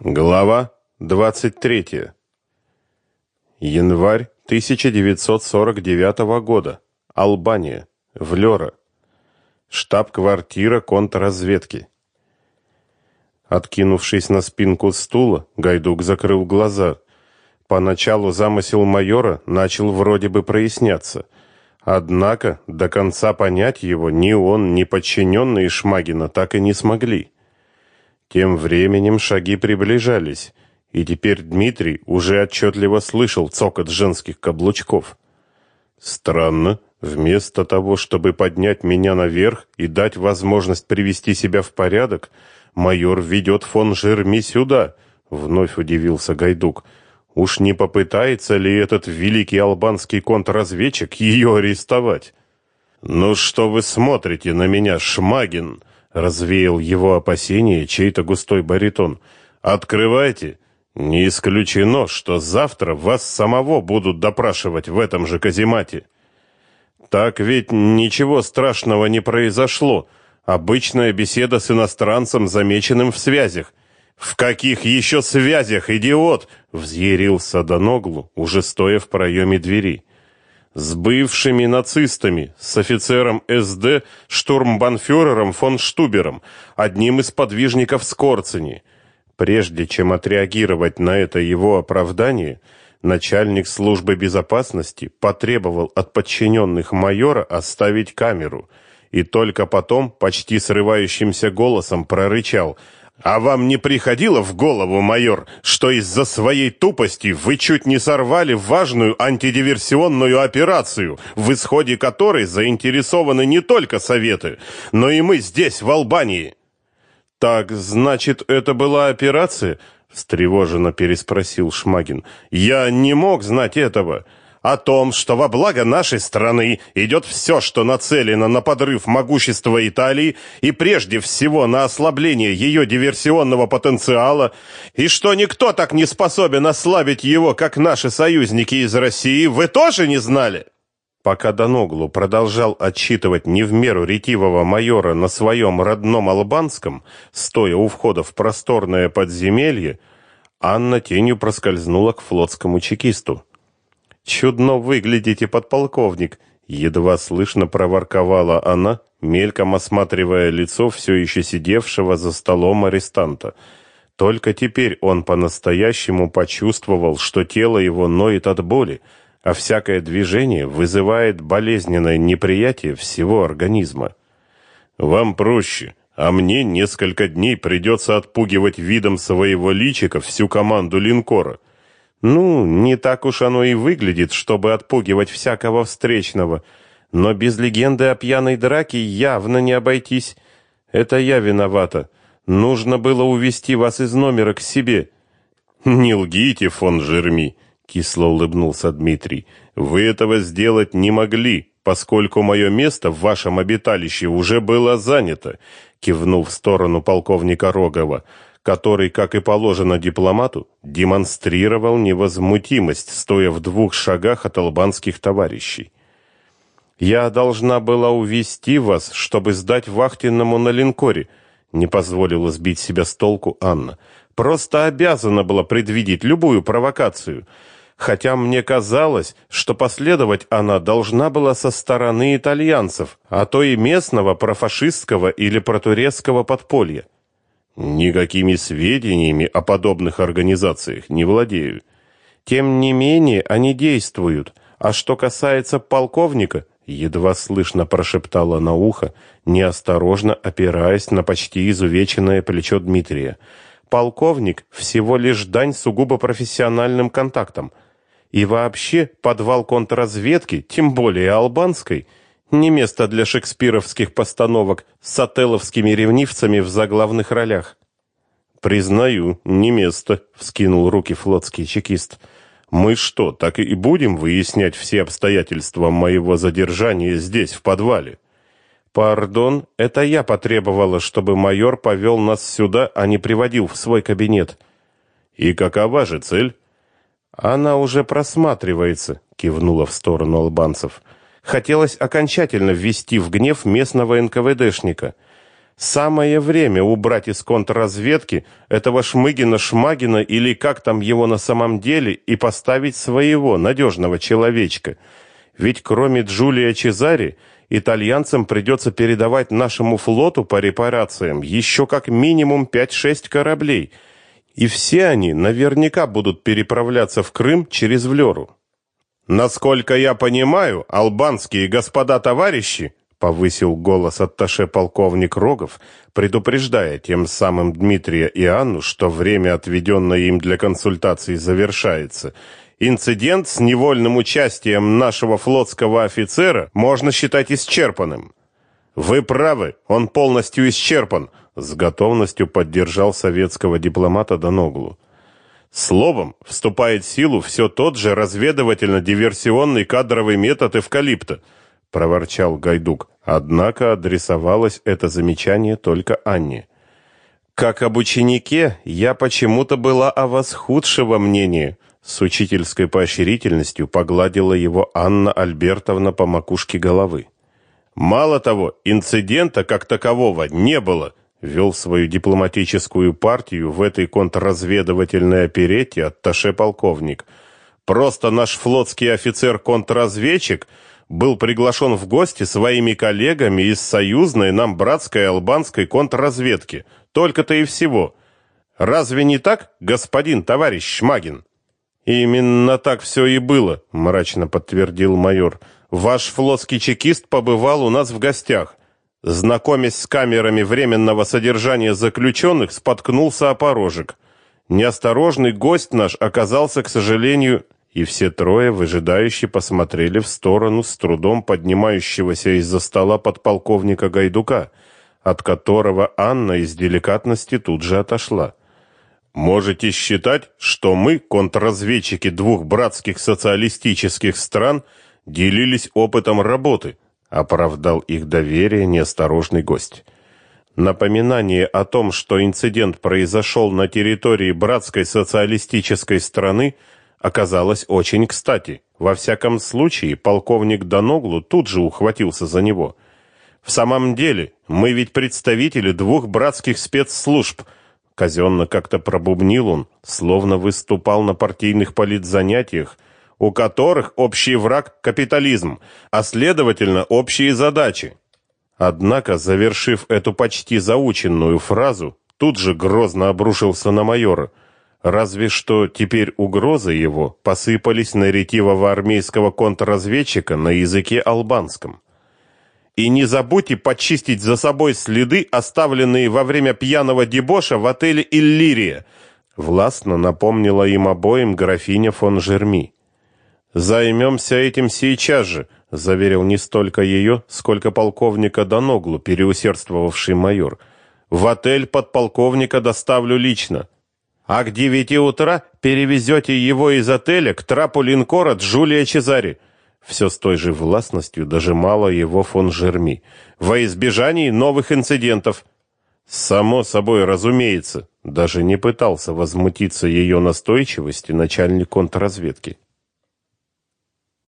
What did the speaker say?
Глава 23. Январь 1949 года. Албания. Влёра. Штаб-квартира контрразведки. Откинувшись на спинку стула, Гайдук закрыл глаза. Поначалу замысел майора начал вроде бы проясняться. Однако до конца понять его ни он, ни подчиненные Шмагина так и не смогли. Тем временем шаги приближались, и теперь Дмитрий уже отчетливо слышал цокот женских каблучков. Странно, вместо того, чтобы поднять меня наверх и дать возможность привести себя в порядок, майор ведет фон Жерми сюда, вновь удивился Гайдук. Уж не попытается ли этот великий албанский контрразведчик ее арестовать? Ну что вы смотрите на меня, Шмагин? Развеял его опасения чей-то густой баритон. Открывайте. Не исключено, что завтра вас самого будут допрашивать в этом же каземате. Так ведь ничего страшного не произошло. Обычная беседа с иностранцем, замеченным в связях. В каких еще связях, идиот? взъярился Доноглу, уже стоя в проеме двери с бывшими нацистами, с офицером СД штурмбанфюрером фон Штубером, одним из подвижников Скорцени. Прежде чем отреагировать на это его оправдание, начальник службы безопасности потребовал от подчиненных майора оставить камеру и только потом почти срывающимся голосом прорычал – а вам не приходило в голову, майор, что из-за своей тупости вы чуть не сорвали важную антидиверсионную операцию, в исходе которой заинтересованы не только советы, но и мы здесь, в Албании? Так, значит, это была операция? встревоженно переспросил Шмагин. Я не мог знать этого о том, что во благо нашей страны идет все, что нацелено на подрыв могущества Италии и прежде всего на ослабление ее диверсионного потенциала, и что никто так не способен ослабить его, как наши союзники из России, вы тоже не знали? Пока Доноглу продолжал отчитывать не в меру ретивого майора на своем родном албанском, стоя у входа в просторное подземелье, Анна тенью проскользнула к флотскому чекисту. Чудно выглядите, подполковник, едва слышно проворковала она, мельком осматривая лицо все еще сидевшего за столом арестанта. Только теперь он по-настоящему почувствовал, что тело его ноет от боли, а всякое движение вызывает болезненное неприятие всего организма. Вам проще, а мне несколько дней придется отпугивать видом своего личика всю команду линкора. Ну, не так уж оно и выглядит, чтобы отпугивать всякого встречного. Но без легенды о пьяной драке явно не обойтись. Это я виновата. Нужно было увести вас из номера к себе. Не лгите, фон Жерми, кисло улыбнулся Дмитрий. Вы этого сделать не могли, поскольку мое место в вашем обиталище уже было занято, кивнув в сторону полковника Рогова который, как и положено дипломату, демонстрировал невозмутимость, стоя в двух шагах от албанских товарищей. Я должна была увести вас, чтобы сдать вахтенному на линкоре, не позволила сбить себя с толку Анна. Просто обязана была предвидеть любую провокацию, хотя мне казалось, что последовать она должна была со стороны итальянцев, а то и местного профашистского или протурецкого подполья. Никакими сведениями о подобных организациях не владею. Тем не менее, они действуют. А что касается полковника, едва слышно прошептала на ухо, неосторожно опираясь на почти изувеченное плечо Дмитрия. Полковник всего лишь дань сугубо профессиональным контактам. И вообще, подвал контрразведки, тем более албанской, не место для шекспировских постановок с сателловскими ревнивцами в заглавных ролях. Признаю, не место, вскинул руки флотский чекист. Мы что, так и будем выяснять все обстоятельства моего задержания здесь в подвале? Пардон, это я потребовала, чтобы майор повел нас сюда, а не приводил в свой кабинет. И какова же цель? Она уже просматривается, кивнула в сторону албанцев. Хотелось окончательно ввести в гнев местного НКВДшника. Самое время убрать из контрразведки этого Шмыгина-Шмагина или как там его на самом деле и поставить своего надежного человечка. Ведь кроме Джулия Чезари, итальянцам придется передавать нашему флоту по репарациям еще как минимум 5-6 кораблей. И все они наверняка будут переправляться в Крым через Влёру. Насколько я понимаю, албанские господа товарищи повысил голос атташе полковник Рогов, предупреждая тем самым Дмитрия и Анну, что время, отведенное им для консультаций, завершается. Инцидент с невольным участием нашего флотского офицера можно считать исчерпанным. Вы правы, он полностью исчерпан, с готовностью поддержал советского дипломата Доноглу. Словом, вступает в силу все тот же разведывательно-диверсионный кадровый метод эвкалипта – проворчал Гайдук. Однако адресовалось это замечание только Анне. Как об ученике, я почему-то была о вас худшего мнения. С учительской поощрительностью погладила его Анна Альбертовна по макушке головы. Мало того, инцидента как такового не было. Вел свою дипломатическую партию в этой контрразведывательной оперете атташе полковник. Просто наш флотский офицер-контрразведчик – был приглашен в гости своими коллегами из союзной нам братской албанской контрразведки. Только-то и всего. Разве не так, господин товарищ Шмагин? Именно так все и было, мрачно подтвердил майор. Ваш флотский чекист побывал у нас в гостях. Знакомясь с камерами временного содержания заключенных, споткнулся о порожек. Неосторожный гость наш оказался, к сожалению, и все трое выжидающе посмотрели в сторону с трудом поднимающегося из-за стола подполковника Гайдука, от которого Анна из деликатности тут же отошла. Можете считать, что мы, контрразведчики двух братских социалистических стран, делились опытом работы, оправдал их доверие неосторожный гость. Напоминание о том, что инцидент произошел на территории братской социалистической страны, оказалось очень кстати. Во всяком случае, полковник Даноглу тут же ухватился за него. В самом деле, мы ведь представители двух братских спецслужб. Казенно как-то пробубнил он, словно выступал на партийных политзанятиях, у которых общий враг капитализм, а следовательно, общие задачи. Однако, завершив эту почти заученную фразу, тут же грозно обрушился на майора – Разве что теперь угрозы его посыпались на ретивого армейского контрразведчика на языке албанском. И не забудьте почистить за собой следы, оставленные во время пьяного дебоша в отеле Иллирия, властно напомнила им обоим графиня фон Жерми. Займемся этим сейчас же, заверил не столько ее, сколько полковника Доноглу, переусердствовавший майор. В отель подполковника доставлю лично а к девяти утра перевезете его из отеля к трапу линкора Джулия Чезари. Все с той же властностью дожимала его фон Жерми. Во избежание новых инцидентов. Само собой, разумеется, даже не пытался возмутиться ее настойчивости начальник контрразведки.